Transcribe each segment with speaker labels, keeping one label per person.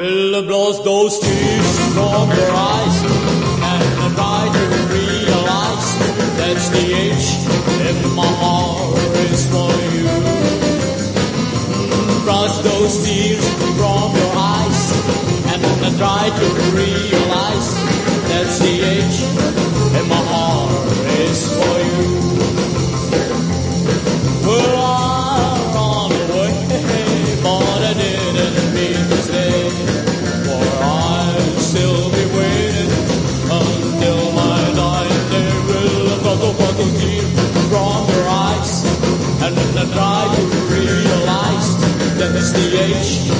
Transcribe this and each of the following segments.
Speaker 1: Will blows those tears from your eyes and try to realize that's the age in my heart is for you. Brush those tears from your eyes and try to realize that it's the age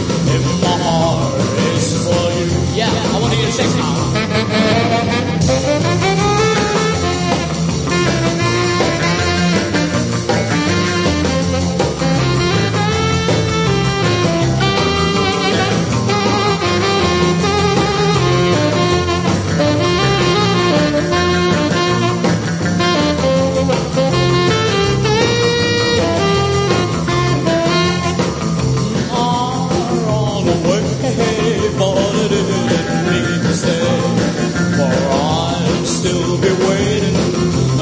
Speaker 1: still be waiting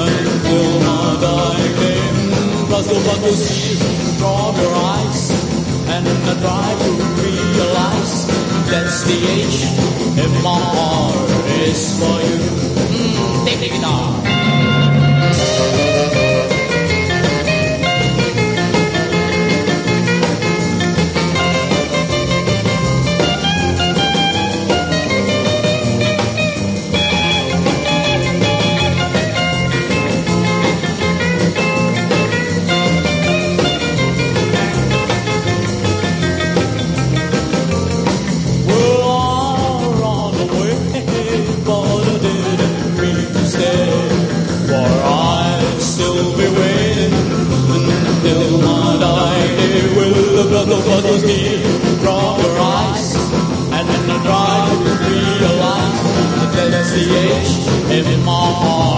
Speaker 1: until my day. Plus the one to see from your eyes, and I try to realize that's the age in my heart is for you. Mm, take the guitar. Blood of others be from your eyes? And then I try to realize that that's the age in my heart